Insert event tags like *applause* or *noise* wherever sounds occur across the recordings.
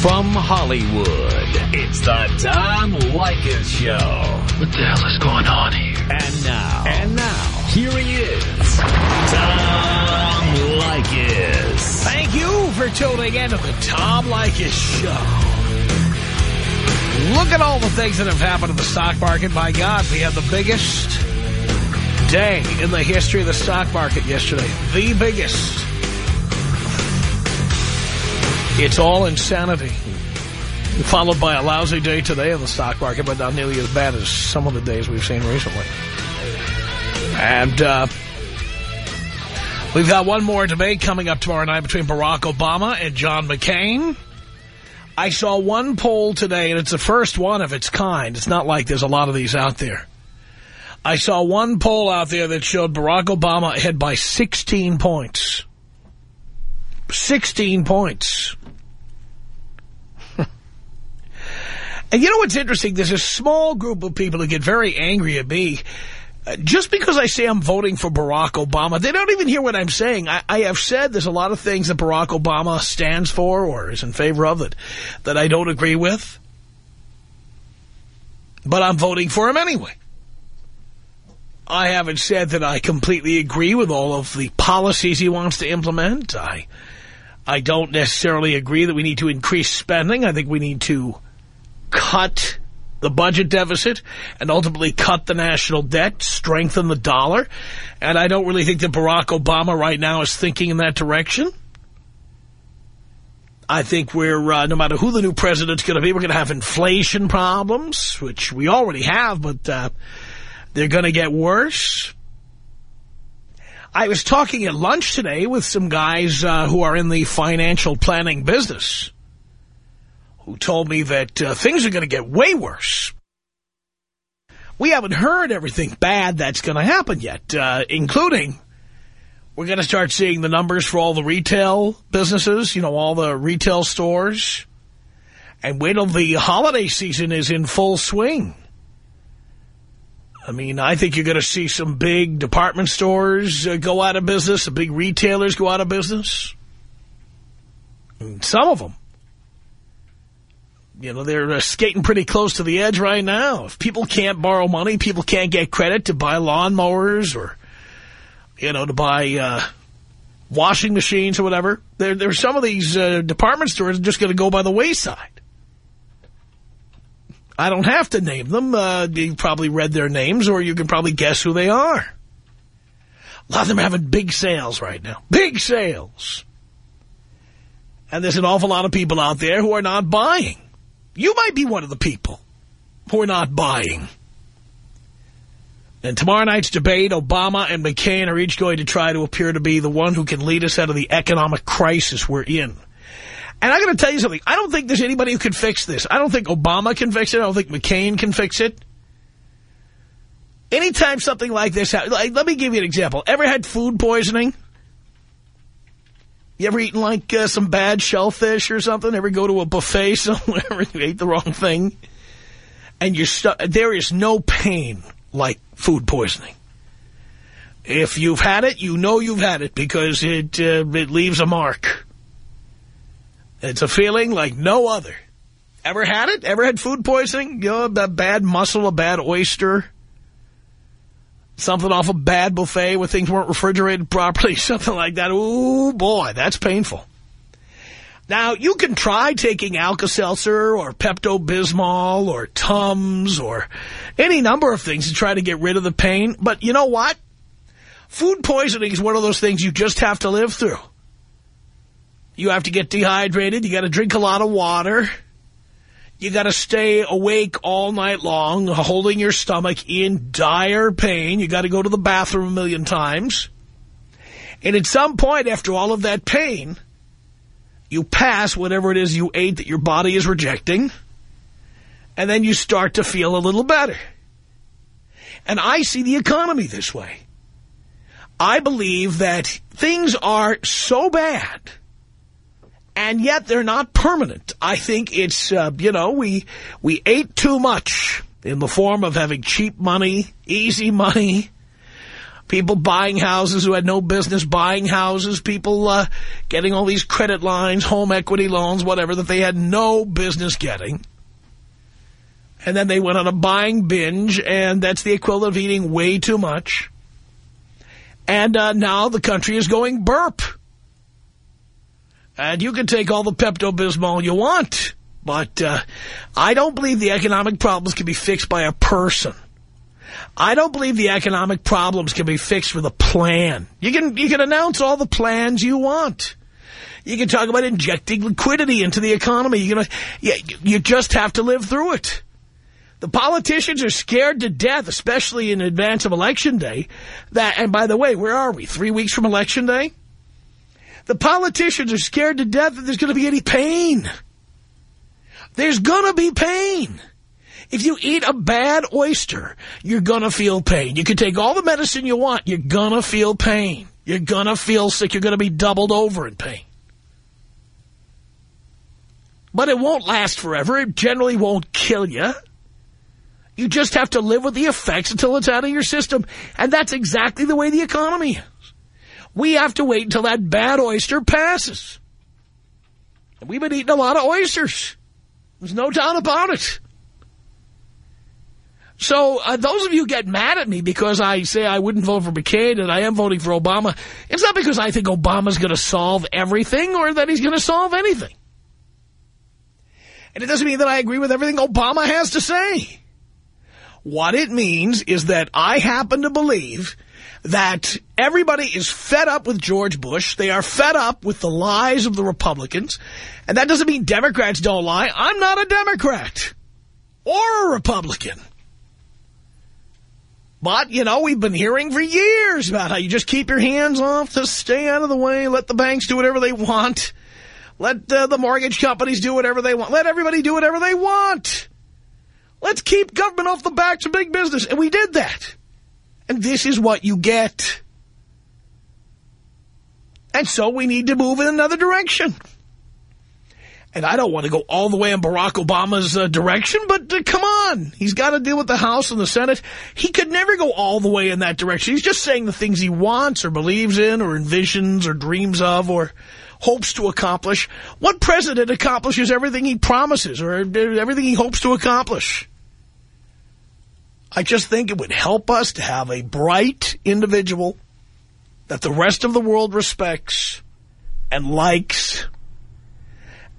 From Hollywood, it's the Tom Leykis Show. What the hell is going on here? And now. And now. Here he is. Tom Leykis. Thank you for tuning in to the Tom Leykis Show. Look at all the things that have happened in the stock market. My God, we had the biggest day in the history of the stock market yesterday. The biggest. It's all insanity. Followed by a lousy day today in the stock market, but not nearly as bad as some of the days we've seen recently. And uh, we've got one more debate coming up tomorrow night between Barack Obama and John McCain. I saw one poll today, and it's the first one of its kind. It's not like there's a lot of these out there. I saw one poll out there that showed Barack Obama ahead by 16 points. 16 points. And you know what's interesting? There's a small group of people who get very angry at me. Uh, just because I say I'm voting for Barack Obama, they don't even hear what I'm saying. I, I have said there's a lot of things that Barack Obama stands for or is in favor of that, that I don't agree with. But I'm voting for him anyway. I haven't said that I completely agree with all of the policies he wants to implement. I I don't necessarily agree that we need to increase spending. I think we need to cut the budget deficit and ultimately cut the national debt, strengthen the dollar. And I don't really think that Barack Obama right now is thinking in that direction. I think we're, uh, no matter who the new president's going to be, we're going to have inflation problems, which we already have, but uh, they're going to get worse. I was talking at lunch today with some guys uh, who are in the financial planning business who told me that uh, things are going to get way worse. We haven't heard everything bad that's going to happen yet, uh, including we're going to start seeing the numbers for all the retail businesses, you know, all the retail stores. And wait till the holiday season is in full swing. I mean, I think you're going to see some big department stores uh, go out of business, some big retailers go out of business. some of them. You know, they're uh, skating pretty close to the edge right now. If people can't borrow money, people can't get credit to buy lawnmowers or, you know, to buy uh, washing machines or whatever. There, there are some of these uh, department stores just going to go by the wayside. I don't have to name them. Uh, you probably read their names, or you can probably guess who they are. A lot of them are having big sales right now. Big sales. And there's an awful lot of people out there who are not buying. You might be one of the people who are not buying. And tomorrow night's debate, Obama and McCain are each going to try to appear to be the one who can lead us out of the economic crisis we're in. And I'm going to tell you something. I don't think there's anybody who can fix this. I don't think Obama can fix it. I don't think McCain can fix it. Anytime something like this happens, like, let me give you an example. Ever had food poisoning? You ever eaten like uh, some bad shellfish or something? Ever go to a buffet *laughs* somewhere and you ate the wrong thing? And you're stuck. there is no pain like food poisoning. If you've had it, you know you've had it because it uh, it leaves a mark. It's a feeling like no other. Ever had it? Ever had food poisoning? You know, a bad mussel, a bad oyster, something off a bad buffet where things weren't refrigerated properly, *laughs* something like that. Ooh, boy, that's painful. Now, you can try taking Alka-Seltzer or Pepto-Bismol or Tums or any number of things to try to get rid of the pain, but you know what? Food poisoning is one of those things you just have to live through. You have to get dehydrated. You got to drink a lot of water. You got to stay awake all night long, holding your stomach in dire pain. You got to go to the bathroom a million times. And at some point, after all of that pain, you pass whatever it is you ate that your body is rejecting. And then you start to feel a little better. And I see the economy this way. I believe that things are so bad and yet they're not permanent. I think it's, uh, you know, we, we ate too much in the form of having cheap money, easy money, People buying houses who had no business buying houses. People uh, getting all these credit lines, home equity loans, whatever, that they had no business getting. And then they went on a buying binge, and that's the equivalent of eating way too much. And uh, now the country is going burp. And you can take all the Pepto-Bismol you want, but uh, I don't believe the economic problems can be fixed by a person. I don't believe the economic problems can be fixed with a plan. You can you can announce all the plans you want. You can talk about injecting liquidity into the economy. You know, you, you just have to live through it. The politicians are scared to death, especially in advance of Election Day. That And by the way, where are we? Three weeks from Election Day? The politicians are scared to death that there's going to be any pain. There's going to be pain. If you eat a bad oyster, you're going to feel pain. You can take all the medicine you want. You're going to feel pain. You're going to feel sick. You're going to be doubled over in pain. But it won't last forever. It generally won't kill you. You just have to live with the effects until it's out of your system. And that's exactly the way the economy. We have to wait until that bad oyster passes. And we've been eating a lot of oysters. There's no doubt about it. So uh, those of you get mad at me because I say I wouldn't vote for McCain and I am voting for Obama, it's not because I think Obama's going to solve everything or that he's going to solve anything. And it doesn't mean that I agree with everything Obama has to say. What it means is that I happen to believe that everybody is fed up with George Bush. They are fed up with the lies of the Republicans. And that doesn't mean Democrats don't lie. I'm not a Democrat or a Republican. But, you know, we've been hearing for years about how you just keep your hands off to stay out of the way, let the banks do whatever they want, let uh, the mortgage companies do whatever they want, let everybody do whatever they want. Let's keep government off the backs of big business. And we did that. And this is what you get. And so we need to move in another direction. And I don't want to go all the way in Barack Obama's uh, direction, but uh, come on. He's got to deal with the House and the Senate. He could never go all the way in that direction. He's just saying the things he wants or believes in or envisions or dreams of or hopes to accomplish. What president accomplishes everything he promises or everything he hopes to accomplish? I just think it would help us to have a bright individual that the rest of the world respects and likes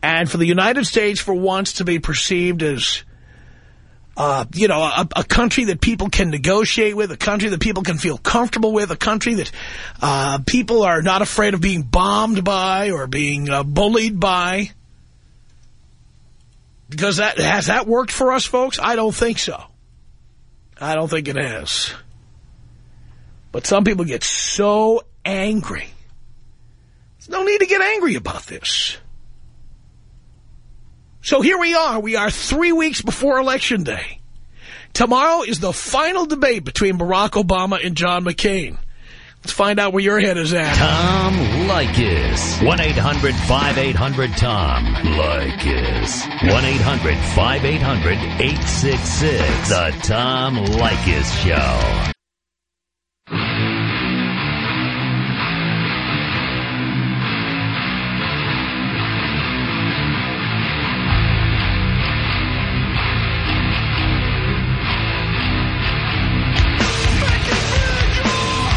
and for the United States for once to be perceived as, uh, you know, a, a, country that people can negotiate with, a country that people can feel comfortable with, a country that uh, people are not afraid of being bombed by or being uh, bullied by. Because that has that worked for us, folks? I don't think so. I don't think it has. But some people get so angry. There's no need to get angry about this. So here we are. We are three weeks before Election Day. Tomorrow is the final debate between Barack Obama and John McCain. Let's find out where your head is at. Tom Leykis. 1-800-5800-TOM. Leykis. 1-800-5800-866. The Tom Leykis Show.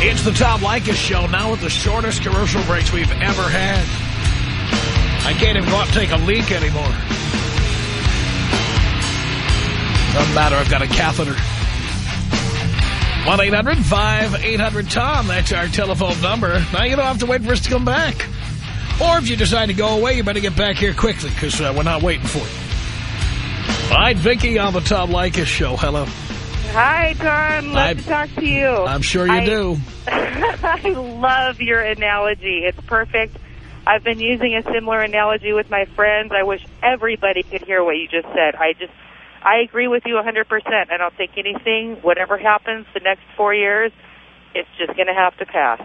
It's the Tom Leykis Show, now with the shortest commercial breaks we've ever had. I can't even go out and take a leak anymore. Doesn't matter, I've got a catheter. 1-800-5800-TOM, that's our telephone number. Now you don't have to wait for us to come back. Or if you decide to go away, you better get back here quickly, because uh, we're not waiting for you. All right, Vicky on the Tom Leykis Show. Hello. Hi, Tom. Love I, to talk to you. I'm sure you I, do. *laughs* I love your analogy. It's perfect. I've been using a similar analogy with my friends. I wish everybody could hear what you just said. I just, I agree with you 100%. I don't think anything, whatever happens the next four years, it's just going to have to pass.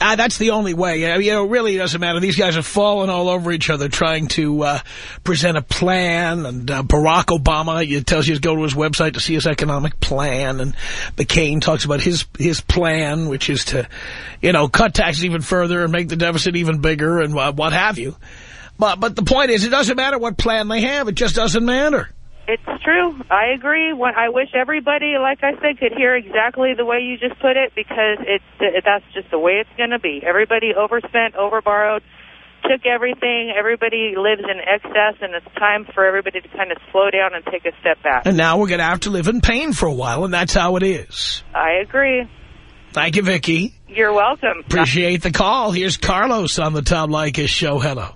Uh, that's the only way. Uh, you know, it really doesn't matter. These guys are falling all over each other trying to uh, present a plan. And uh, Barack Obama it tells you to go to his website to see his economic plan. And McCain talks about his his plan, which is to, you know, cut taxes even further and make the deficit even bigger and uh, what have you. But but the point is, it doesn't matter what plan they have. It just doesn't matter. It's true. I agree. When I wish everybody, like I said, could hear exactly the way you just put it because it's that's just the way it's going to be. Everybody overspent, overborrowed, took everything. Everybody lives in excess, and it's time for everybody to kind of slow down and take a step back. And now we're going to have to live in pain for a while, and that's how it is. I agree. Thank you, Vicki. You're welcome. Appreciate the call. Here's Carlos on the Tom Leykis show. Hello.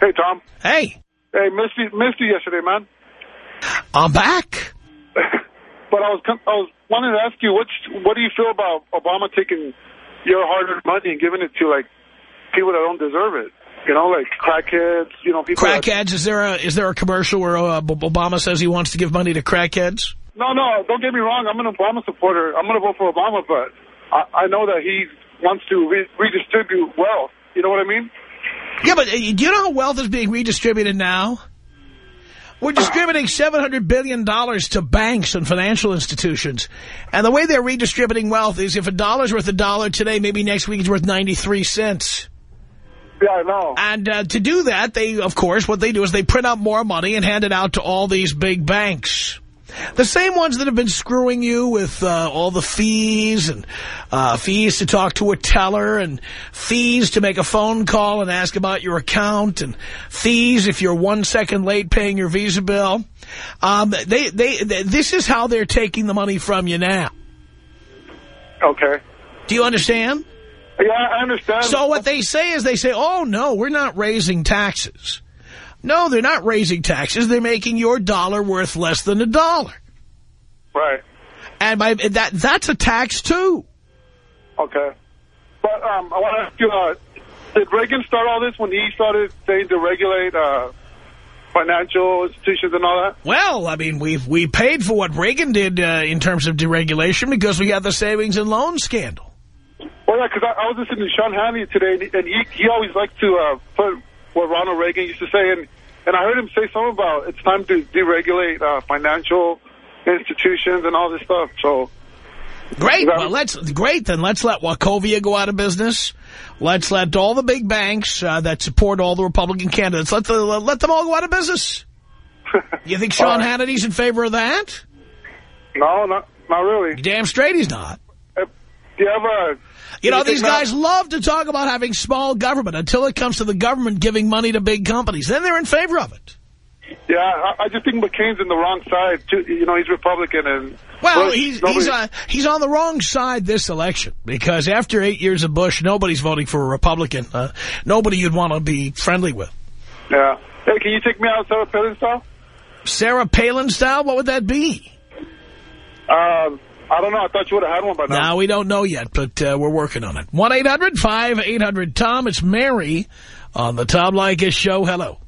Hey, Tom. Hey. Hey, missed you, missed you yesterday, man. I'm back. *laughs* but I was I was wanting to ask you, what what do you feel about Obama taking your hard-earned money and giving it to like people that don't deserve it? You know, like crackheads. You know, people. Crackheads. That, is there a is there a commercial where uh, Obama says he wants to give money to crackheads? No, no. Don't get me wrong. I'm an Obama supporter. I'm going to vote for Obama, but I, I know that he wants to re redistribute wealth. You know what I mean? Yeah, but uh, do you know how wealth is being redistributed now? We're distributing $700 billion to banks and financial institutions. And the way they're redistributing wealth is if a dollar's worth a dollar today, maybe next week it's worth 93 cents. Yeah, I know. And uh, to do that, they, of course, what they do is they print out more money and hand it out to all these big banks. The same ones that have been screwing you with uh, all the fees and uh, fees to talk to a teller and fees to make a phone call and ask about your account and fees if you're one second late paying your Visa bill. Um, they, they, they, this is how they're taking the money from you now. Okay. Do you understand? Yeah, I understand. So what they say is they say, oh, no, we're not raising taxes. No, they're not raising taxes. They're making your dollar worth less than a dollar. Right. And by that that's a tax, too. Okay. But um, I want to ask you, uh, did Reagan start all this when he started saying to regulate uh, financial institutions and all that? Well, I mean, we've we paid for what Reagan did uh, in terms of deregulation because we got the savings and loan scandal. Well, yeah, because I, I was listening to Sean Hannity today, and he, he always liked to uh, put what Ronald Reagan used to say, and, and I heard him say something about it's time to deregulate uh, financial institutions and all this stuff. So Great. Well, let's great. Then let's let Wachovia go out of business. Let's let all the big banks uh, that support all the Republican candidates let the let them all go out of business. *laughs* you think Sean right. Hannity's in favor of that? No, not not really. Damn straight he's not. Uh, do you have a you know, these guys love to talk about having small government until it comes to the government giving money to big companies. Then they're in favor of it. Yeah, I, I just think McCain's in the wrong side. Too. You know, he's Republican. and Well, Bush, he's he's, uh, he's on the wrong side this election because after eight years of Bush, nobody's voting for a Republican. Uh, nobody you'd want to be friendly with. Yeah. Hey, can you take me out Sarah Palin style? Sarah Palin style? What would that be? Um... I don't know. I thought you would have had one by now. No, we don't know yet, but uh, we're working on it. 1-800-5800-TOM. It's Mary on the Tom Leykis show. Hello.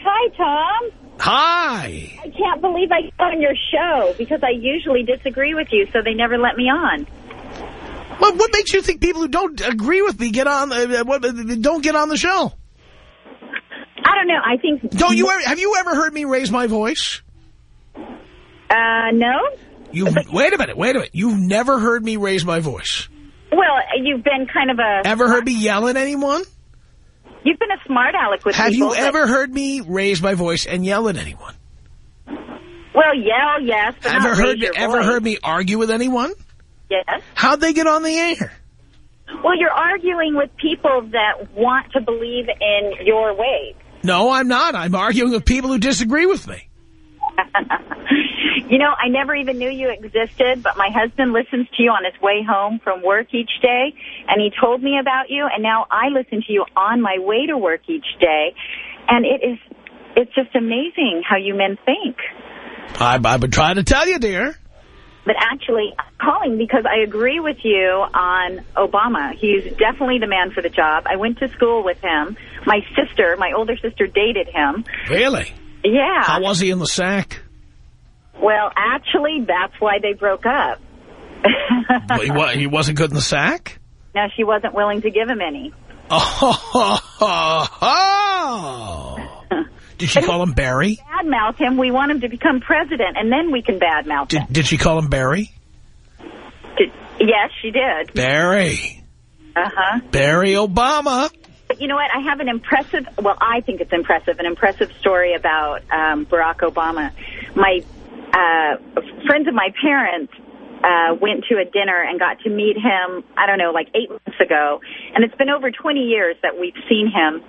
Hi, Tom. Hi. I can't believe I got on your show because I usually disagree with you, so they never let me on. Well, what makes you think people who don't agree with me get on? Uh, uh don't get on the show? I don't know. I think. Don't you ever? Have you ever heard me raise my voice? Uh, no. You wait a minute. Wait a minute. You've never heard me raise my voice. Well, you've been kind of a. Ever heard me yell at anyone? You've been a smart aleck with Have people. you ever heard me raise my voice and yell at anyone? Well, yell, yes, but ever heard me, Ever voice. heard me argue with anyone? Yes. How'd they get on the air? Well, you're arguing with people that want to believe in your ways. No, I'm not. I'm arguing with people who disagree with me. *laughs* you know, I never even knew you existed, but my husband listens to you on his way home from work each day, and he told me about you, and now I listen to you on my way to work each day, and it is, it's just amazing how you men think. I've, I've been trying to tell you, dear. But actually, I'm calling because I agree with you on Obama. He's definitely the man for the job. I went to school with him. My sister, my older sister, dated him. Really? Yeah. How was he in the sack? Well, actually, that's why they broke up. he, he wasn't good in the sack? Now, she wasn't willing to give him any. Oh, oh. Did she call him Barry? Badmouth him. We want him to become president, and then we can badmouth Did, him. did she call him Barry? Did- yes, she did. Barry. Uh-huh. Barry Obama. But you know what? I have an impressive, well, I think it's impressive, an impressive story about um, Barack Obama. My uh, friends of my parents uh, went to a dinner and got to meet him, I don't know, like eight months ago. And it's been over 20 years that we've seen him.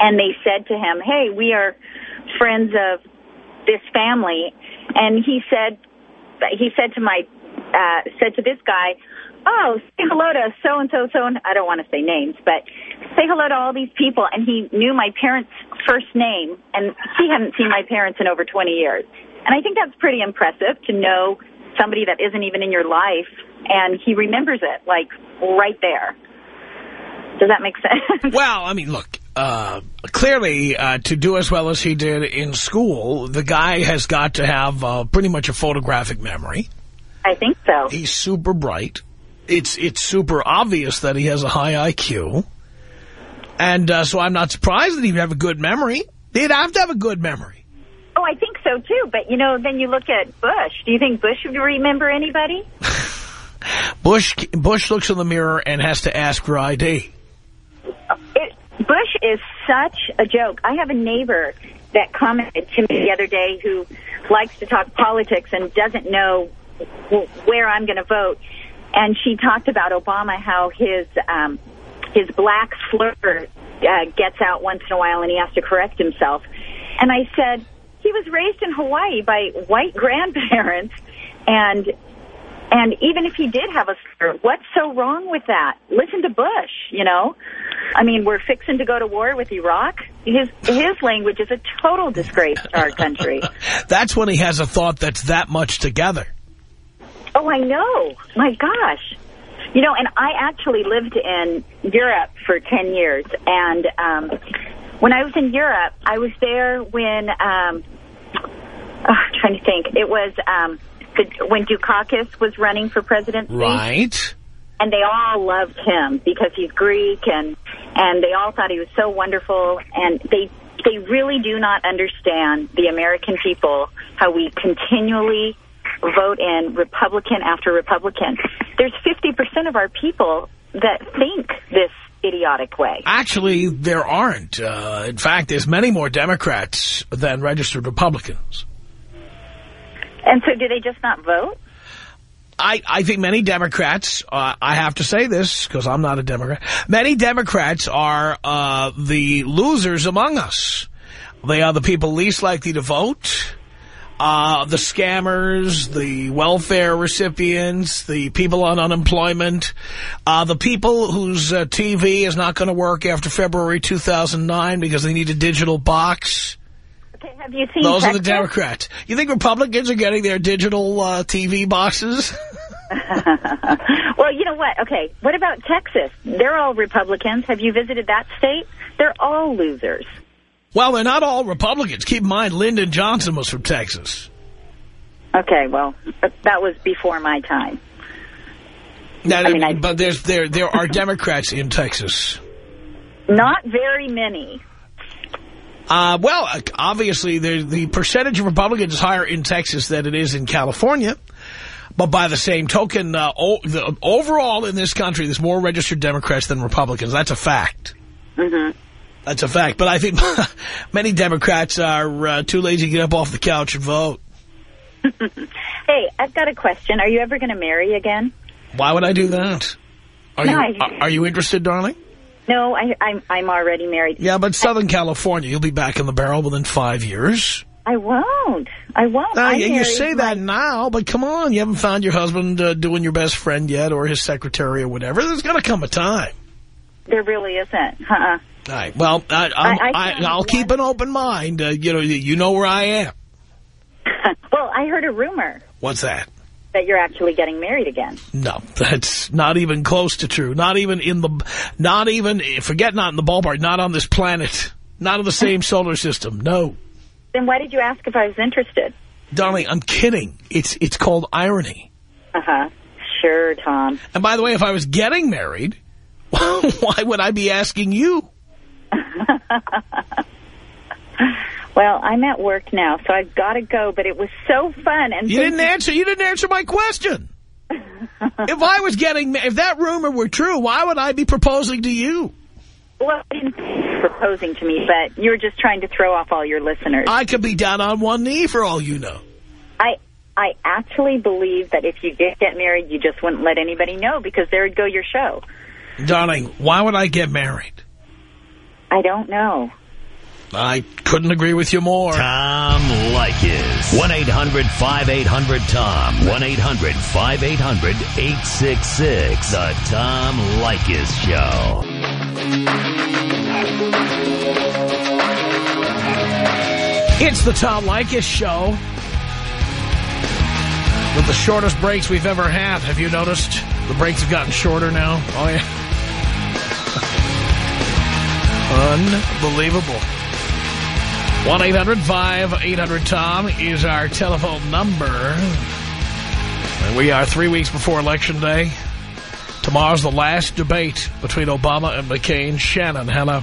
And they said to him, hey, we are friends of this family. And he said, he said to my, uh, said to this guy, oh, say hello to so-and-so, so and I don't want to say names, but say hello to all these people. And he knew my parents' first name, and he hadn't seen my parents in over 20 years. And I think that's pretty impressive to know somebody that isn't even in your life, and he remembers it, like, right there. Does that make sense? *laughs* Well, I mean, look, uh, clearly, uh, to do as well as he did in school, the guy has got to have uh, pretty much a photographic memory. I think so. He's super bright. It's it's super obvious that he has a high IQ. And uh, so I'm not surprised that he'd have a good memory. He'd have to have a good memory. I think so, too. But, you know, then you look at Bush. Do you think Bush would remember anybody? *laughs* Bush Bush looks in the mirror and has to ask for ID. It, Bush is such a joke. I have a neighbor that commented to me the other day who likes to talk politics and doesn't know where I'm going to vote. And she talked about Obama, how his um, his black slur uh, gets out once in a while and he has to correct himself. And I said, he was raised in Hawaii by white grandparents and and even if he did have a slur, what's so wrong with that? Listen to Bush, you know? I mean, we're fixing to go to war with Iraq. His his language is a total disgrace to our country. *laughs* That's when he has a thought that's that much together. Oh, I know. My gosh. You know, and I actually lived in Europe for 10 years. And um, when I was in Europe, I was there when, um, oh, I'm trying to think, it was um, the, when Dukakis was running for presidency. Right. and they all loved him because he's Greek and and they all thought he was so wonderful and they they really do not understand the American people how we continually vote in Republican after Republican. There's 50% of our people that think this idiotic way. Actually, there aren't. Uh, in fact, there's many more Democrats than registered Republicans. And so do they just not vote? I, I think many Democrats, uh, I have to say this because I'm not a Democrat, many Democrats are uh, the losers among us. They are the people least likely to vote, uh, the scammers, the welfare recipients, the people on unemployment, uh, the people whose uh, TV is not going to work after February 2009 because they need a digital box. Okay, have you seen Those are the Democrats. You think Republicans are getting their digital uh, TV boxes? *laughs* *laughs* well, you know what? Okay, what about Texas? They're all Republicans. Have you visited that state? They're all losers. Well, they're not all Republicans. Keep in mind, Lyndon Johnson was from Texas. Okay, well, that was before my time. Now, I mean, I- but there's there there are *laughs* Democrats in Texas. Not very many. Uh, well, uh, obviously, the the percentage of Republicans is higher in Texas than it is in California. But by the same token, uh, the, overall in this country, there's more registered Democrats than Republicans. That's a fact. hmm That's a fact. But I think *laughs* many Democrats are uh, too lazy to get up off the couch and vote. *laughs* Hey, I've got a question. Are you ever going to marry again? Why would I do that? Are No, you I- are, you interested, darling? No, I, I'm I'm already married. Yeah, but Southern California, you'll be back in the barrel within five years. I won't. I won't. Now, I'm you, say my- that now, but come on, you haven't found your husband uh, doing your best friend yet or his secretary or whatever. There's going to come a time. There really isn't. Uh-uh. All right, well, I, I- I I, found I'll keep an open mind. Uh, you know, you, you know where I am. *laughs* well, I heard a rumor What's that? that you're actually getting married again. No, *laughs* that's not even close to true. Not even in the, not even, forget not in the ballpark, not on this planet, not in the same solar system. No. Then why did you ask if I was interested? Darling, I'm kidding. It's, it's called irony. Uh-huh. Sure, Tom. And by the way, if I was getting married, *laughs* why would I be asking you? *laughs* well, I'm at work now, so I've got to go, but it was so fun. And You didn't answer. You didn't answer my question. if I was getting, if that rumor were true, why would I be proposing to you? Well, proposing to me, but you're just trying to throw off all your listeners. I could be down on one knee for all you know. I I actually believe that if you did get married, you just wouldn't let anybody know because there would go your show. Darling, why would I get married? I don't know. I couldn't agree with you more. Tom Leykis. 1-800-5800-TOM. 1-800-5800-866. The Tom Leykis Show. It's the Tom Leykis Show. With the shortest breaks we've ever had. Have you noticed? The breaks have gotten shorter now. Oh, yeah. *laughs* Unbelievable. 1-800-5800-TOM is our telephone number. And we are three weeks before Election Day. Tomorrow's the last debate between Obama and McCain. Shannon, hello.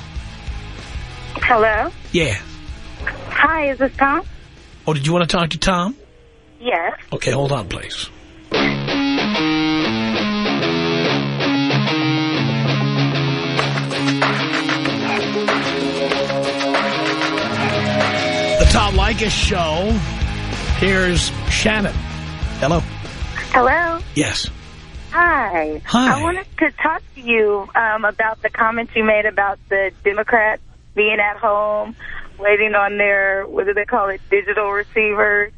Hello. Yeah. Hi, is this Tom? Oh, did you want to talk to Tom? Yes. Okay, hold on, please. The Tom Leykis Show. Here's Shannon. Hello. Hello. Yes. Hi. Hi. I wanted to talk to you um, about the comments you made about the Democrats being at home, waiting on their, what do they call it, digital receivers.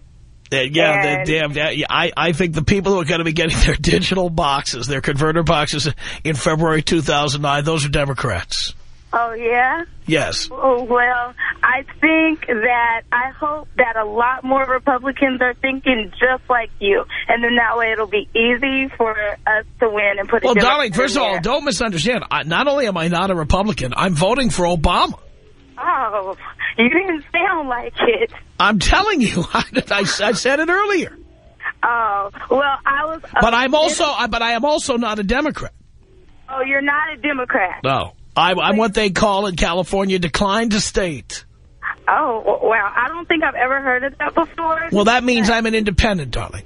Uh, yeah, And- the, damn, yeah, I, I think the people who are going to be getting *laughs* their digital boxes, their converter boxes in February 2009, those are Democrats. Oh, yeah? Yes. Oh, well, I think that, I hope that a lot more Republicans are thinking just like you. And then that way it'll be easy for us to win and put Well, darling, first of all, don't misunderstand. I, not only am I not a Republican, I'm voting for Obama. Oh, you didn't sound like it. I'm telling you, *laughs* I, I, I said it earlier. Oh, well, I was... But I'm also, I, but I am also not a Democrat. Oh, you're not a Democrat. No. I, I'm what they call in California declined to state. Oh, w- wow. I don't think I've ever heard of that before. Well, that means I'm an independent, darling.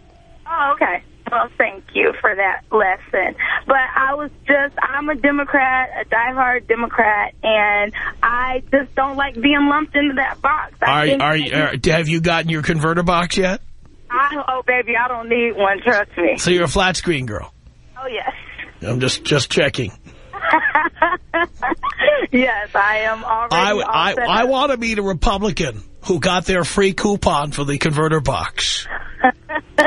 Oh, okay. Well, thank you for that lesson. But I was just, I'm a Democrat, a diehard Democrat, and I just don't like being lumped into that box. Are, are, are, uh, have you gotten your converter box yet? I, oh, baby, I don't need one, trust me. So you're a flat screen girl. Oh, yes. I'm just, just checking. Yes, I am already I, I, I want to meet a Republican who got their free coupon for the converter box. *laughs*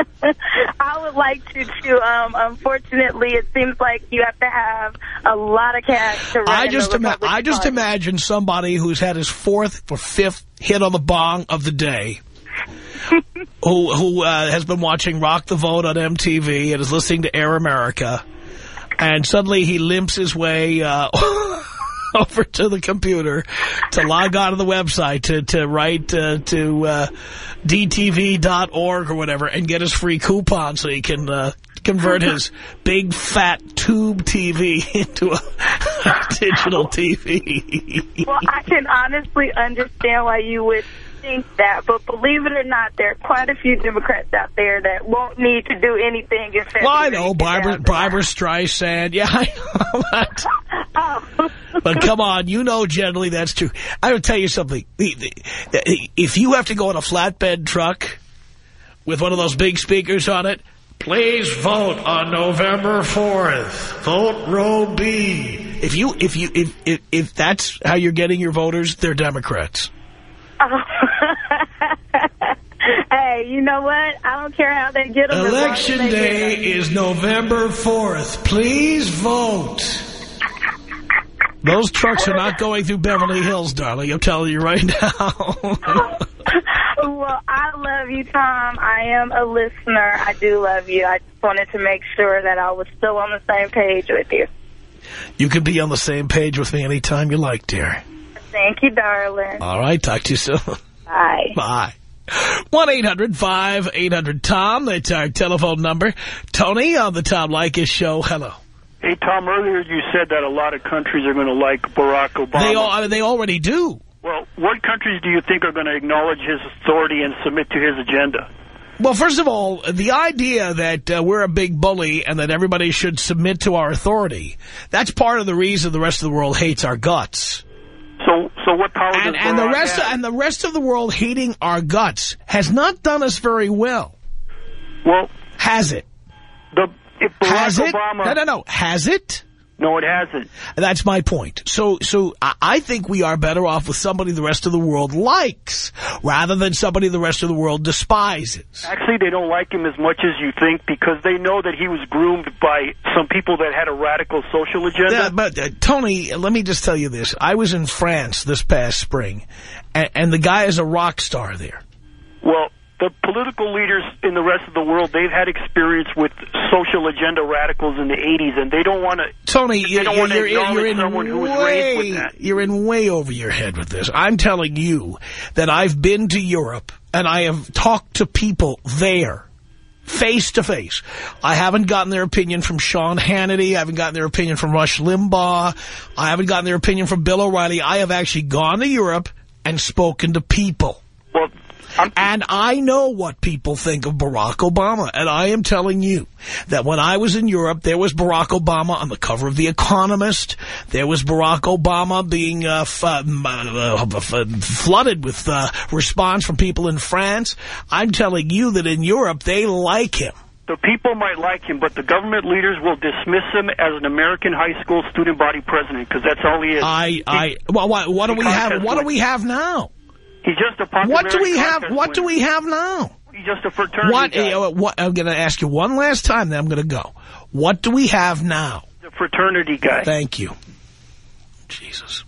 I would like to, too. Um, unfortunately, it seems like you have to have a lot of cash to run I just, I just Party. imagine somebody who's had his fourth or fifth hit on the bong of the day, *laughs* who who uh, has been watching Rock the Vote on MTV and is listening to Air America, and suddenly he limps his way uh, *laughs* *laughs* over to the computer to log on to the website to to write uh, to uh, dtv.org or whatever and get his free coupon so he can uh, convert his big fat tube TV *laughs* into a digital TV. Well, I can honestly understand why you would think that, but believe it or not, there are quite a few Democrats out there that won't need to do anything in Well, I February know, Barbra, Barbra Streisand. Yeah, *laughs* I know. But, um, Oh. but come on, you know generally that's true. I will tell you something. If you have to go in a flatbed truck with one of those big speakers on it, please vote on November 4th. Vote row B. If you if you if if, if that's how you're getting your voters, they're Democrats. Oh. Hey, you know what? I don't care how they get them. as as Election they get day 'em. is November 4th. Please vote. Those trucks are not going through Beverly Hills, darling. I'm telling you right *laughs* now. well, I love you, Tom. I am a listener. I do love you. I just wanted to make sure that I was still on the same page with you. you can be on the same page with me anytime you like, dear. Thank you, darling. All right, talk to you soon. Bye. Bye. 1-800-5800-TOM. That's our telephone number. Tony on the Tom Leykis show. Hello. Hey, Tom, earlier you said that a lot of countries are going to like Barack Obama. They, all, I mean, they already do. Well, what countries do you think are going to acknowledge his authority and submit to his agenda? Well, first of all, the idea that uh, we're a big bully and that everybody should submit to our authority, that's part of the reason the rest of the world hates our guts. So, so what power And, does and the rest of, have? and the rest of the world hating our guts has not done us very well. well, Has it? the if Barack Has it? Obama, No, no, no. Has it? No, it hasn't. That's my point. So, so I- I think we are better off with somebody the rest of the world likes rather than somebody the rest of the world despises. Actually, they don't like him as much as you think because they know that he was groomed by some people that had a radical social agenda. Yeah, but uh, Tony, let me just tell you this. I was in France this past spring, and, and the guy is a rock star there. The political leaders in the rest of the world, they've had experience with social agenda radicals in the 80s, and they don't want to... Tony, you're, don't wanna you're, you're in someone who was with way, that. you're in way over your head with this. I'm telling you that I've been to Europe and I have talked to people there. Face to face. I haven't gotten their opinion from Sean Hannity. I haven't gotten their opinion from Rush Limbaugh. I haven't gotten their opinion from Bill O'Reilly. I have actually gone to Europe and spoken to people. Well, I'm, And I know what people think of Barack Obama. And I am telling you that when I was in Europe, there was Barack Obama on the cover of The Economist. There was Barack Obama being uh, uh, flooded with uh, response from people in France. I'm telling you that in Europe, they like him. the people might like him, but the government leaders will dismiss him as an American high school student body president because that's all he is. I, I, well, what, what do we have? What do we have now? He's just a popularity What do we have? What do we have now? He's just a fraternity What, guy. uh, what? I'm going to ask you one last time, then I'm going to go. What do we have now? The fraternity guy. Thank you. Jesus.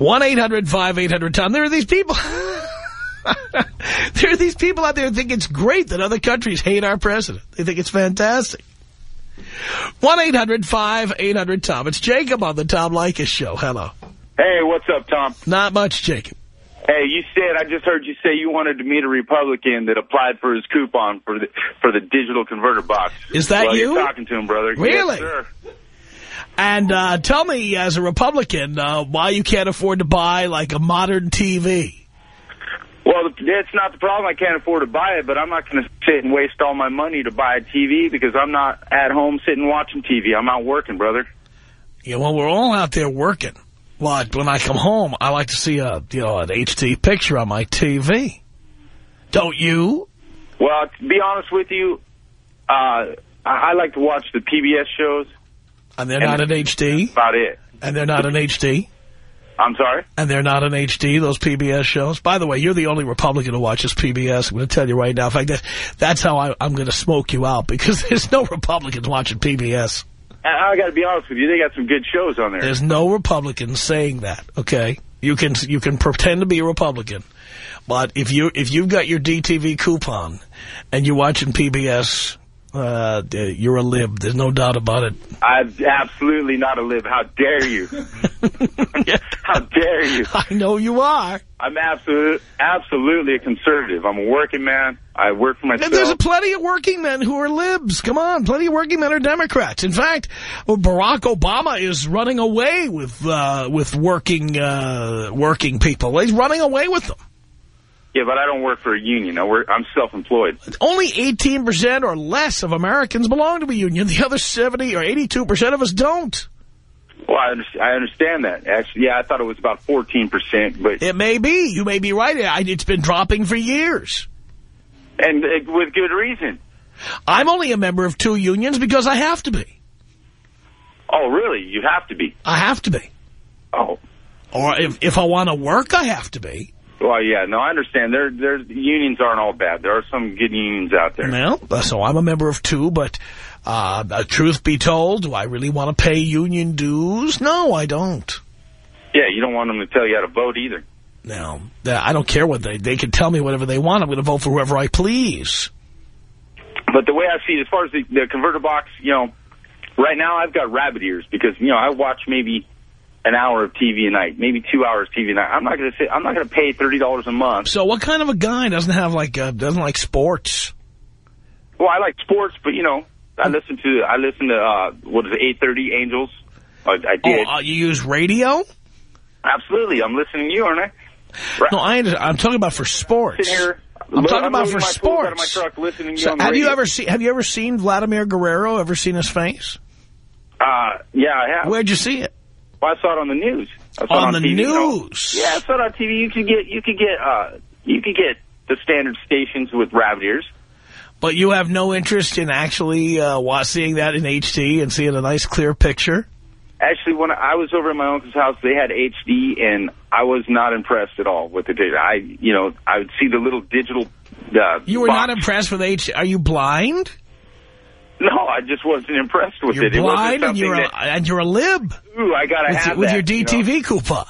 1-800-5800-TOM. There are these people. *laughs* there are these people out there who think it's great that other countries hate our president. They think it's fantastic. 1-800-5800-TOM. It's Jacob on the Tom Leykis show. Hello. Hey, what's up, Tom? Not much, Jacob. Hey, you said I just heard you say you wanted to meet a Republican that applied for his coupon for the for the digital converter box. Is that well, you? You're talking to him, brother. Really? Yes. And uh, tell me, as a Republican, uh, why you can't afford to buy, like, a modern TV. Well, that's not the problem. I can't afford to buy it, but I'm not going to sit and waste all my money to buy a TV because I'm not at home sitting watching TV. I'm out working, brother. Yeah, well, we're all out there working. But when I come home, I like to see a, you know, an HD picture on my TV. Don't you? Well, to be honest with you, uh, I, I like to watch the PBS shows. And they're not in HD. About it. And they're not in HD. I'm sorry. And they're not in HD, those PBS shows. By the way, you're the only Republican who watches PBS. I'm going to tell you right now. In fact, that, that's how I, I'm going to smoke you out, because *laughs* there's no Republicans watching PBS. I, got to be honest with you. They got some good shows on there. There's no Republicans saying that, okay? You can you can pretend to be a Republican, but if you if you've got your DTV coupon and you're watching PBS, uh, you're a lib. There's no doubt about it. I'm absolutely not a lib. How dare you? *laughs* How dare you? *laughs* I know you are. I'm absolute, absolutely a conservative. I'm a working man. I work for myself. And there's a plenty of working men who are libs. Come on, plenty of working men are Democrats. In fact, Barack Obama is running away with uh, with working uh, working people. He's running away with them. Yeah, but I don't work for a union. I work, I'm self-employed. Only 18% or less of Americans belong to a union. The other 70 or 82% of us don't. Well, I, under- I understand that. Actually, yeah, I thought it was about 14%, but It may be. You may be right. It's been dropping for years. and uh, with good reason. I'm only a member of two unions because I have to be. Oh, really? You have to be. I have to be. Oh, Or if, if I want to work, I have to be. Well, yeah. No, I understand. There, there, unions aren't all bad. There are some good unions out there. Well, so I'm a member of two, but uh, uh, truth be told, do I really want to pay union dues? No, I don't. Yeah, you don't want them to tell you how to vote either. No, I don't care what they, they can tell me whatever they want. I'm going to vote for whoever I please. But the way I see it, as far as the, the converter box, you know, right now I've got rabbit ears because, you know, I watch maybe an hour of TV a night, maybe two hours TV a night. I'm not going to say I'm not going to pay thirty dollars a month. So what kind of a guy doesn't have like uh, doesn't like sports? Well, I like sports, but you know, I listen to I listen to uh, what is it, eight thirty Angels. I, I did Oh, uh, you use radio? absolutely. I'm listening to you, aren't I? Right. No, I I'm talking about for sports. Here, I'm talking I'm about for my Out of my sports. truck, listening to you So have you ever seen Have you ever seen Vladimir Guerrero? Ever seen his face? Uh, yeah, I have. Where'd you see it? Well, I saw it on the news. I saw On it on the TV, you know. news. Yeah, I saw it on TV. You could get you could get uh you could get the standard stations with rabbit ears. But you have no interest in actually uh, seeing that in HD and seeing a nice clear picture? Actually, when I was over at my uncle's house, they had HD, and I was not impressed at all with the data. I, you know, I would see the little digital. Uh, You were box. not impressed with HD. Are you blind? No, I just wasn't impressed with You're it. It wasn't blind and you're, a, that, and you're a lib ooh, I gotta with, have with that, your you know? DTV coupon.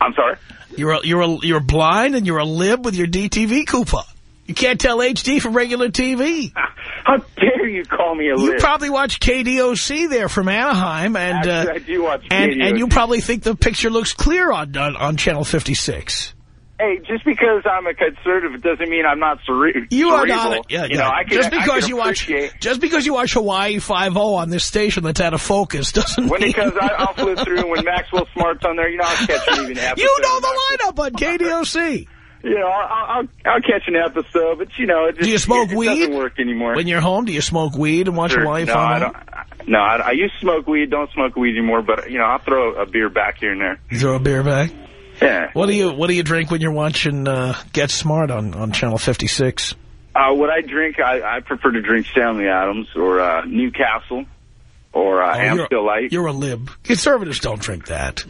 I'm sorry. You're a, you're a, you're blind and you're a lib with your DTV coupon. You can't tell HD from regular TV. *laughs* How dare you call me a lib? You probably watch KDOC there from Anaheim, and Actually, uh, I do watch and KDOC. and you probably think the picture looks clear on on, on channel 56. Hey, just because I'm a conservative doesn't mean I'm not cere- You are not. A, yeah, you yeah. know, I can, just because you watch just because you watch Hawaii Five O on this station that's out of focus doesn't When mean it comes, I, I'll flip through, and when Maxwell Smart's on there, you know, I'll catch an even episode. You know the lineup on KDOC. You know, I'll, I'll, I'll catch an episode, but, you know, it just Do you smoke it, it weed? doesn't work anymore. When you're home, do you smoke weed and watch Sure. Hawaii no, I oh? don't. No, I, I used to smoke weed. Don't smoke weed anymore. But you know, I'll throw a beer back here and there. You throw a beer back. Yeah. What do you What do you drink when you're watching uh, Get Smart on on channel 56? Uh, what I drink, I, I prefer to drink Stanley Adams or uh, Newcastle or uh, Oh, Amstel Light. You're a lib. Conservatives don't drink that.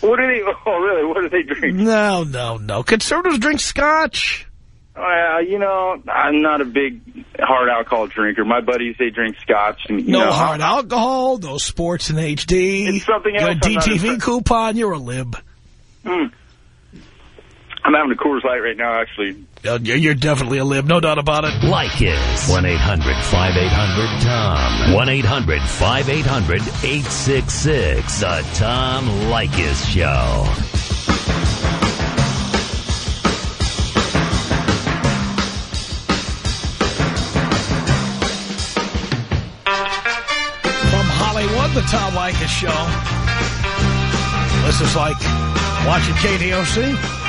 What do they? *laughs* Oh, really? What do they drink? No, no, no. Conservatives drink scotch. Well, you know, I'm not a big hard alcohol drinker. My buddies, they drink scotch. And, you No know, hard alcohol, no sports in HD. It's something else I'm DTV coupon, you're a lib. Hmm. I'm having a Coors Light right now, actually. Uh, You're you're definitely a lib, no doubt about it. Leykis. 1-800-5800-TOM. 1-800-5800-866. The Tom Leykis Show. From Hollywood, the Tom Leykis Show. This is like watching KDOC.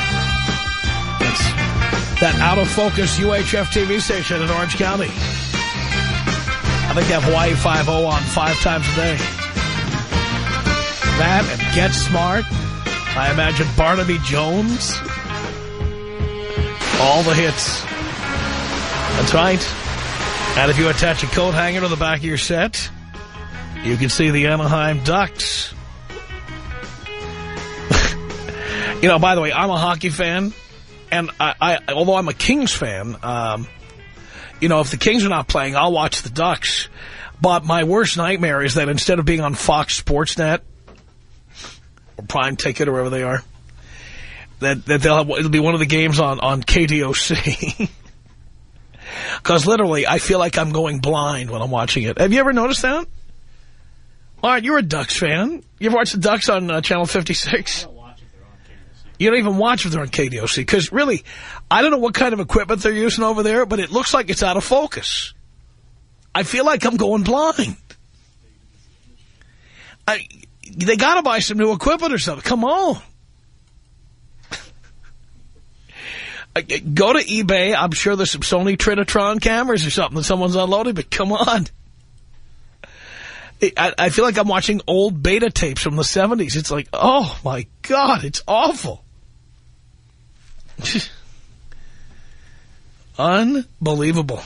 That out-of-focus UHF TV station in Orange County. I think they have Hawaii 5 on five times a day. That and Get Smart. I imagine Barnaby Jones. All the hits. That's right. And if you attach a coat hanger to the back of your set, you can see the Anaheim Ducks. *laughs* you know, by the way, I'm a hockey fan, and I, I although I'm a Kings fan, um, you know, if the Kings are not playing, I'll watch the Ducks. But my worst nightmare is that instead of being on Fox Sports Net or Prime Ticket or wherever they are, that that they'll have, it'll be one of the games on on KDOC. Because *laughs* literally, I feel like I'm going blind when I'm watching it. Have you ever noticed that? All right, you're a Ducks fan. You ever watch the Ducks on uh, Channel 56? You don't even watch if they're on KDOC. Because really, I don't know what kind of equipment they're using over there, but it looks like it's out of focus. I feel like I'm going blind. I, they got to buy some new equipment or something. Come on. *laughs* Go to eBay. I'm sure there's some Sony Trinitron cameras or something that someone's unloaded, but come on. I, I feel like I'm watching old beta tapes from the 70s. It's like, oh, my God, it's awful. *laughs* Unbelievable.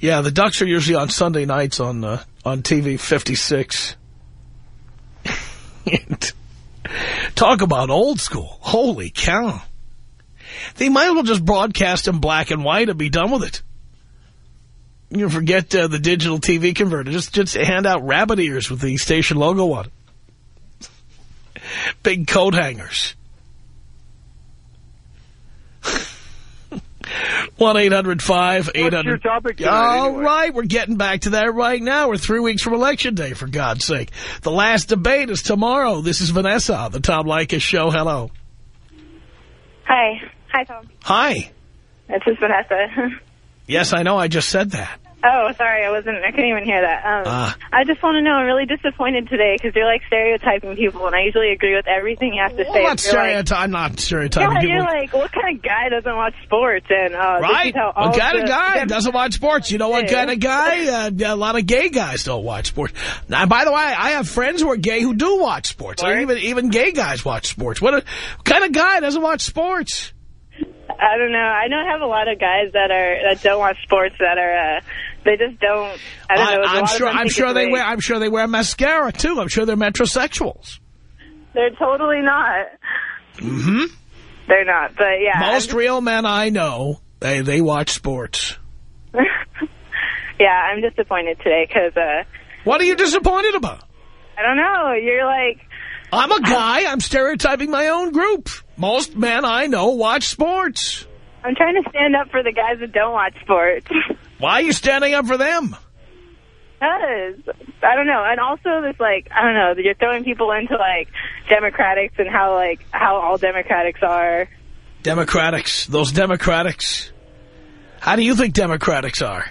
Yeah, the Ducks are usually on Sunday nights on uh, on TV 56. *laughs* Talk about old school. Holy cow. They might as well just broadcast in black and white and be done with it. You forget uh, the digital TV converter. Just, just hand out rabbit ears with the station logo on it. *laughs* Big coat hangers. 1-800-5800. What's your topic tonight, All anyway? right, we're getting back to that right now. We're three weeks from Election Day, for God's sake. The last debate is tomorrow. This is Vanessa on the Tom Leykis Show. Hello. Hi. Hi, Tom. Hi. This is Vanessa. *laughs* Yes, I know. I just said that. Oh, sorry. I wasn't, I couldn't even hear that. Um, Ah. I just want to know, I'm really disappointed today because you're like stereotyping people and I usually agree with everything you have to Well, say. not You're like. I'm not stereotyping yeah, people. you're like, what kind of guy doesn't watch sports? And uh, Right? is how all What kind of guy doesn't watch sports? You know what kind of guy? *laughs* Uh, a lot of gay guys don't watch sports. Now, by the way, I have friends who are gay who do watch sports. What? Even even gay guys watch sports. What, a, what kind of guy doesn't watch sports? I don't know. I know I have a lot of guys that are that don't watch sports that are uh, they just don't. I don't know. am sure. I'm sure they rape. wear. I'm sure they wear mascara too. I'm sure they're metrosexuals. They're totally not. Mm hmm They're not. But yeah, I'm Most real men I know, they they watch sports. *laughs* yeah, I'm disappointed today because uh, What are you disappointed about? I don't know. You're like. I'm a guy. I'm stereotyping my own group. Most men I know watch sports. I'm trying to stand up for the guys that don't watch sports. *laughs* Why are you standing up for them? Because, I don't know. And also this, like, I don't know, you're throwing people into, like, Democrats and how, like, how all Democrats are. Democrats, those Democrats. How do you think Democrats are?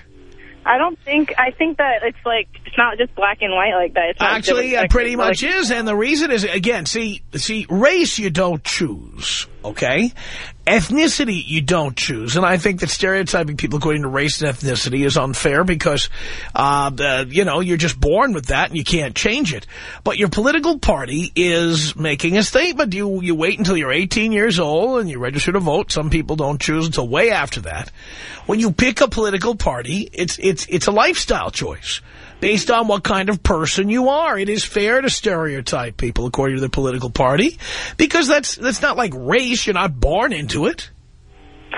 I don't think, I think that it's, like, it's not just black and white like that. It's not Actually, it pretty much like- is, and the reason is, again, see, see, race you don't choose, okay? Ethnicity you don't choose, and I think that stereotyping people according to race and ethnicity is unfair because, uh, you know, you're just born with that and you can't change it. But your political party is making a statement. You, you wait until you're 18 years old and you register to vote. Some people don't choose until way after that. When you pick a political party, it's, it's, it's a lifestyle choice based on what kind of person you are. It is fair to stereotype people according to their political party because that's that's not like race. You're not born into it.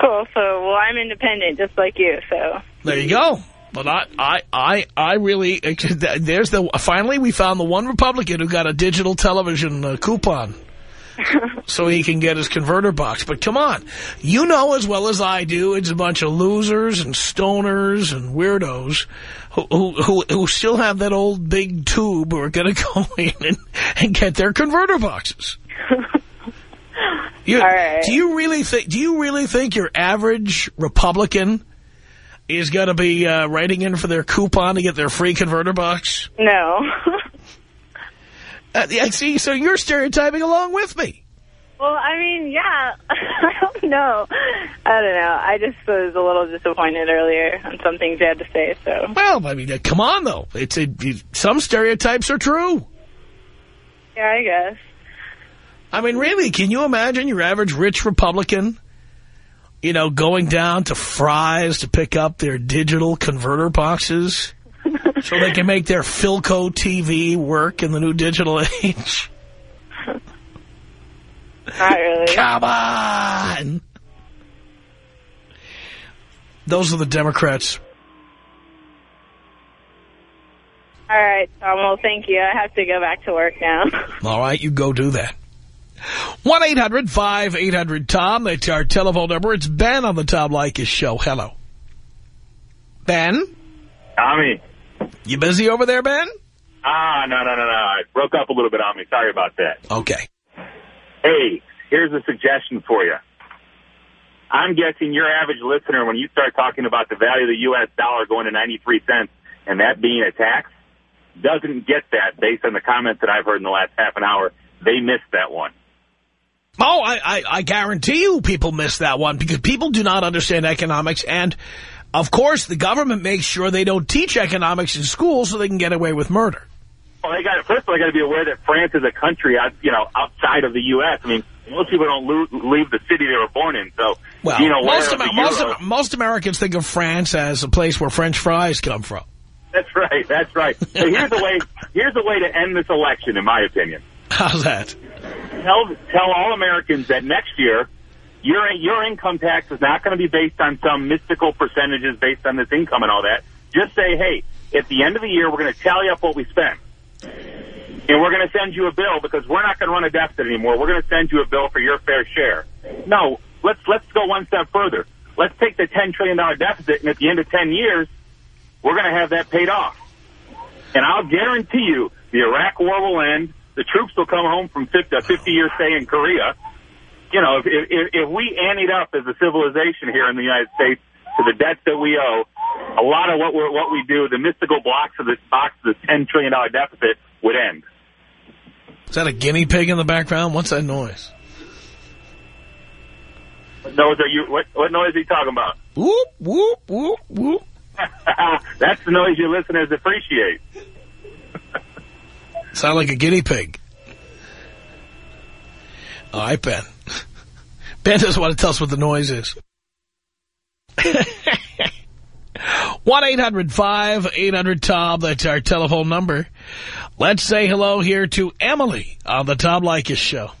Cool. So, well, I'm independent just like you, so. There you go. But I, I, I, I really, *laughs* there's the, finally we found the one Republican who got a digital television uh, coupon *laughs* so he can get his converter box. But come on, you know as well as I do, it's a bunch of losers and stoners and weirdos who, who, who, who still have that old big tube who are going *laughs* to go in and, and get their converter boxes. You, *laughs* right. Do you really think? Do you really think your average Republican is going to be uh, writing in for their coupon to get their free converter box? No. Uh, see, so you're stereotyping along with me. well, I mean, yeah. *laughs* I don't know. I don't know. I just was a little disappointed earlier on some things you had to say, so. Well, I mean, uh, come on though. It's a, it- some stereotypes are true. Yeah, I guess. I mean, really, can you imagine your average rich Republican, you know, going down to Fry's to pick up their digital converter boxes so they can make their Philco TV work in the new digital *laughs* age? Not really. Come on! Those are the Democrats. All right, Tom. Well, thank you. I have to go back to work now. *laughs* All right, you go do that. 1-800-5800-TOM. That's our telephone number. It's Ben on the Tom Leykis show. Hello. Ben? Tommy. You busy over there, Ben? Ah, no, no, no, no. I broke up a little bit on me. Sorry about that. Okay. Hey, here's a suggestion for you. I'm guessing your average listener, when you start talking about the value of the U.S. dollar going to 93 cents and that being a tax, doesn't get that based on the comments that I've heard in the last half an hour. They missed that one. Oh, I, I, I guarantee you people miss that one because people do not understand economics. And, of course, the government makes sure they don't teach economics in school so they can get away with murder. Well, they got first of all, they got to be aware that France is a country, uh, you know, outside of the U.S. I mean, most people don't leave the city they were born in. So, Well, you know, most, Amer- most, euro- most Americans think of France as a place where French fries come from. That's right. That's right. *laughs* So here's the way. Here's the way to end this election, in my opinion. How's that? Tell tell all Americans that next year, your your income tax is not going to be based on some mystical percentages based on this income and all that. Just say, hey, at the end of the year, we're going to tally up what we spent, and we're going to send you a bill because we're not going to run a deficit anymore. We're going to send you a bill for your fair share. No, let's let's go one step further. let's take the $10 trillion deficit, and at the end of 10 years, we're going to have that paid off. And I'll guarantee you the Iraq war will end. The troops will come home from 50, a 50-year stay in Korea. You know, if, if, if we anteed up as a civilization here in the United States to the debts that we owe, a lot of what we what we do, the mystical blocks of the box of the $10 trillion deficit would end. Is that a guinea pig in the background? What's that noise? What noise are you? What, what noise are you talking about? Whoop, whoop, whoop, whoop. *laughs* That's the noise your listeners appreciate. Sound like a guinea pig. All right, Ben. Ben doesn't want to tell us what the noise is. 1-800-5800-TOM. That's our telephone number. Let's say hello here to Emily on the Tom Leykis show.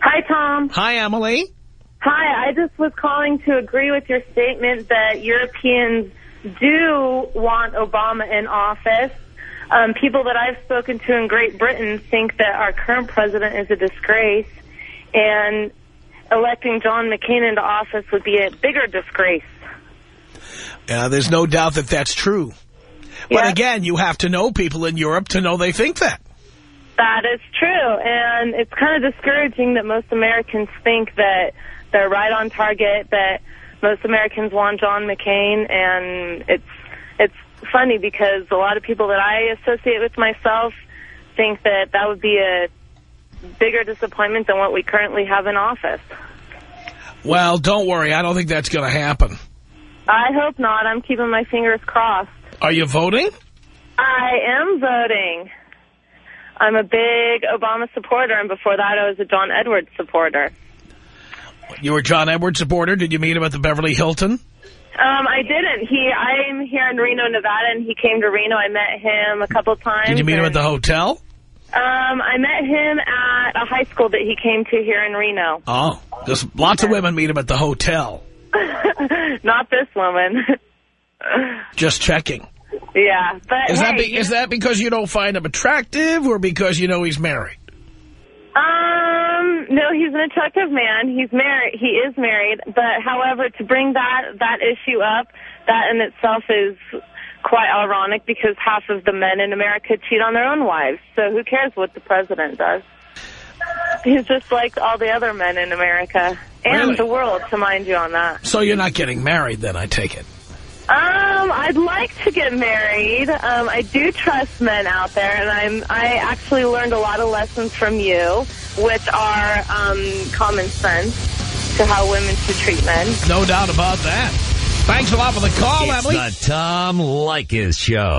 Hi, Tom. Hi, Emily. Hi, I just was calling to agree with your statement that Europeans do want Obama in office. Um, people that I've spoken to in Great Britain think that our current president is a disgrace, and electing John McCain into office would be a bigger disgrace. Uh, there's no doubt that that's true. But again, you have to know people in Europe to know they think that. That is true, and it's kind of discouraging that most Americans think that they're right on target, that most Americans want John McCain, and it's it's funny because a lot of people that I associate with myself think that that would be a bigger disappointment than what we currently have in office. Well, don't worry. I don't think that's going to happen. I hope not. I'm keeping my fingers crossed. Are you voting? I am voting. I'm a big Obama supporter, and before that I was a John Edwards supporter. You were a John Edwards supporter. Did you meet him at the Beverly Hilton? Um, I didn't. He, I'm here in Reno, Nevada, and he came to Reno. I met him a couple times. Did you meet him at the hotel? Um, I met him at a high school that he came to here in Reno. Oh, there's lots of women meet him at the hotel. *laughs* Not this woman. *laughs* Just checking. yeah, but Is that be, is that because you don't find him attractive or because you know he's married? Um, no, he's an attractive man. He's married. He is married. But however, to bring that that issue up, that in itself is quite ironic because half of the men in America cheat on their own wives. So who cares what the president does? He's just like all the other men in America and Really? the world, to mind you on that. So you're not getting married then, I take it. Um, I'd like to get married. Um, I do trust men out there, and I'm I actually learned a lot of lessons from you, which are um, common sense to how women should treat men. No doubt about that. Thanks a lot for the call, It's Emily. the Tom Leykis Show.